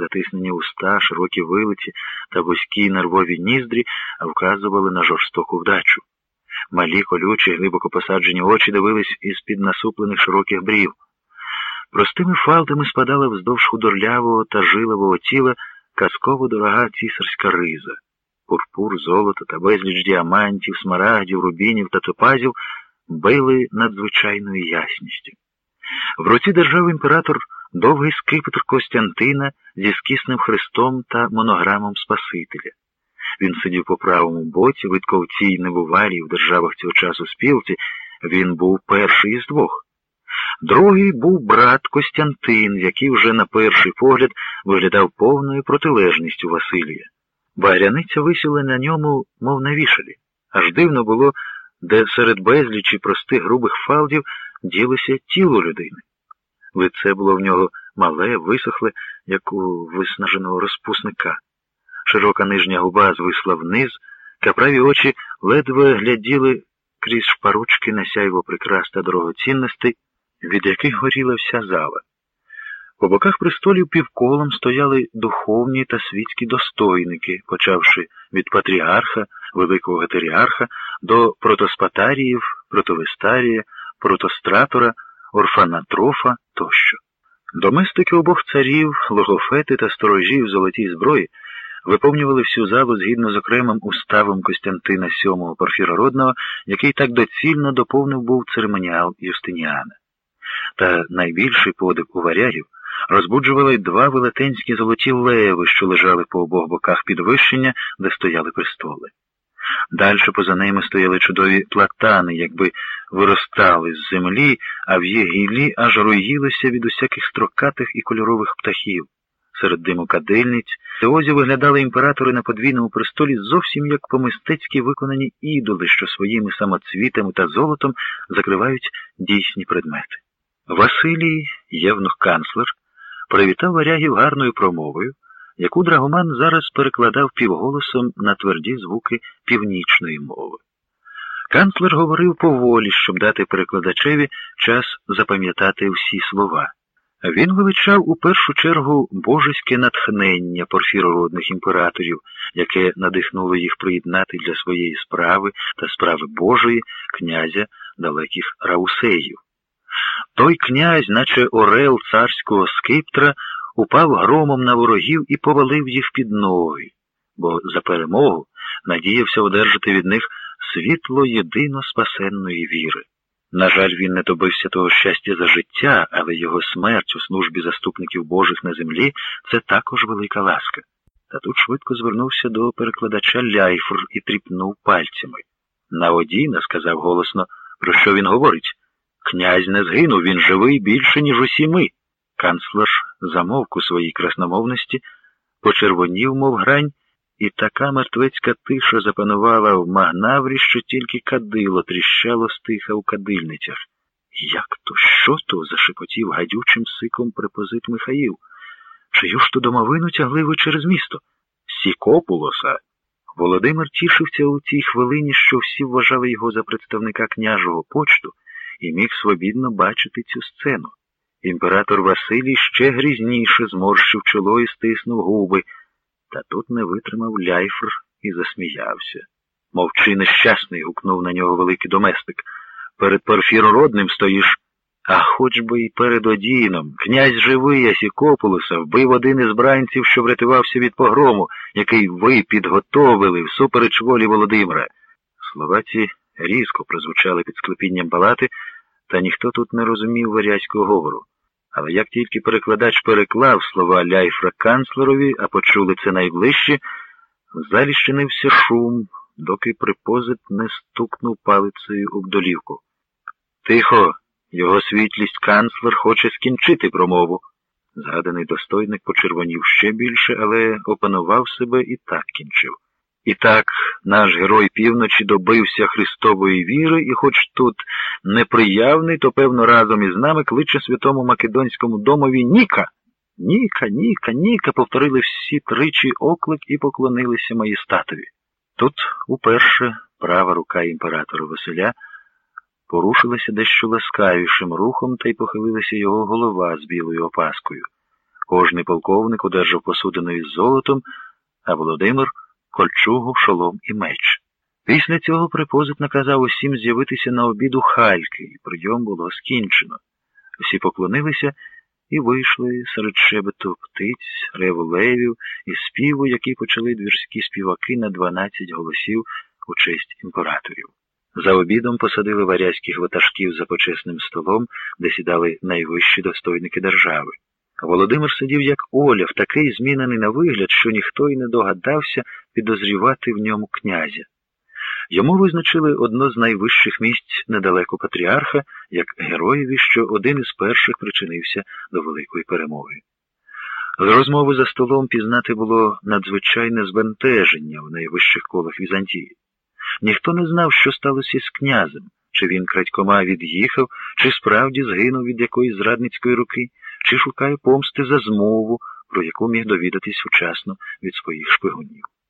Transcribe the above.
Затиснені уста, широкі вилиці та вузькі нервові ніздрі вказували на жорстоку вдачу. Малі, колючі, глибоко посаджені очі дивились із-під насуплених широких брів. Простими фалтами спадала вздовж худорлявого та жилового тіла казково дорога цісарська риза. Пурпур, золото та безліч діамантів, смарагдів, рубінів та топазів били надзвичайною ясністю. В руці держав імператор довгий скипетр Костянтина зі скісним хрестом та монограмом Спасителя. Він сидів по правому боці, видко в цій небувалій в державах цього часу спілці, він був перший із двох. Другий був брат Костянтин, який вже на перший погляд виглядав повною протилежністю Василія. Багряниця висіла на ньому, мов на вішалі. Аж дивно було, де серед безлічі простих грубих фалдів ділося тіло людини. Лице було в нього мале, висохле, як у виснаженого розпусника. Широка нижня губа звисла вниз, каправі очі ледве гляділи крізь шпаручки на сяйво прикрас та дорогоцінностей, від яких горіла вся зала. По боках престолів півколом стояли духовні та світські достойники, почавши від патріарха, великого гетеріарха до протоспатаріїв, протовестарія, протостратора, орфанатрофа тощо. Доместики обох царів, логофети та сторожі в золотій зброї виповнювали всю залу згідно з окремим уставом Костянтина VII Порфірородного, який так доцільно доповнив був церемоніал Юстиніана. Та найбільший подив у варягів розбуджували два велетенські золоті леви, що лежали по обох боках підвищення, де стояли престоли. Дальше поза ними стояли чудові платани, якби виростали з землі, а в їх гіллі аж роїлися від усяких строкатих і кольорових птахів. Серед диму кадильниць теозі виглядали імператори на подвійному престолі зовсім як по-мистецьки виконані ідоли, що своїми самоцвітами та золотом закривають дійсні предмети. Василій, євнух канцлер, привітав варягів гарною промовою, яку Драгоман зараз перекладав півголосом на тверді звуки північної мови. Канцлер говорив поволі, щоб дати перекладачеві час запам'ятати всі слова. Він величав у першу чергу божеське натхнення порфірородних імператорів, яке надихнуло їх приєднати для своєї справи та справи Божої князя далеких Раусеїв. Той князь, наче орел царського скиптра, упав громом на ворогів і повалив їх під ноги, бо за перемогу надіявся одержати від них світло єдино спасенної віри. На жаль, він не добився того щастя за життя, але його смерть у службі заступників Божих на землі це також велика ласка. Та тут швидко звернувся до перекладача Ляйфр і тріпнув пальцями. На сказав голосно, про що він говорить. Князь не згинув, він живий більше, ніж усі ми. Канцлер замовк у своїй красномовності, почервонів, мов грань, і така мертвецька тиша запанувала в магнаврі, що тільки кадило тріщало стиха у кадильницях. Як то, що то? зашепотів гадючим сиком препозит Михаїл. Чию ж то домовину тягли ви через місто? Сікопулоса. Володимир тішився у цій хвилині, що всі вважали його за представника княжого почту і міг свобідно бачити цю сцену. Імператор Василій ще грізніше зморщив чоло і стиснув губи, та тут не витримав ляйфр і засміявся. Мовчи нещасний, гукнув на нього великий доместик. Перед Порфірородним стоїш, а хоч би й перед Одіном. Князь живий Асікополоса вбив один із бранців, що врятувався від погрому, який ви підготовили всупереч волі Володимира. Слова ці різко прозвучали під склепінням палати, та ніхто тут не розумів варязького говору. Але як тільки перекладач переклав слова ляйфра канцлерові, а почули це найближче, в залі щинився шум, доки припозит не стукнув палицею об долівку. Тихо, його світлість канцлер хоче скінчити промову. Згаданий достойник почервонів ще більше, але опанував себе і так кінчив. І так наш герой півночі добився Христової віри, і хоч тут неприявний, то, певно, разом із нами кличе святому Македонському домові Ніка. Ніка, Ніка, Ніка, повторили всі тричі оклик і поклонилися маєстатові. Тут уперше права рука імператора Василя порушилася дещо ласкавішим рухом та й похилилася його голова з білою опаскою. Кожний полковник одержав посудину із золотом, а Володимир кольчугу, шолом і меч. Після цього припозит наказав усім з'явитися на обід у Хальки, і прийом було скінчено. Всі поклонилися і вийшли серед шебету птиць, реву левів і співу, які почали двірські співаки на дванадцять голосів у честь імператорів. За обідом посадили варязьких ватажків за почесним столом, де сідали найвищі достойники держави. Володимир сидів як Оляв, такий змінений на вигляд, що ніхто й не догадався підозрівати в ньому князя. Йому визначили одно з найвищих місць недалеко патріарха, як героєві, що один із перших причинився до великої перемоги. З розмови за столом пізнати було надзвичайне збентеження в найвищих колах Візантії. Ніхто не знав, що сталося з князем, чи він крадькома від'їхав, чи справді згинув від якоїсь зрадницької руки, чи шукає помсти за змову, про яку міг довідатись вчасно від своїх шпигунів.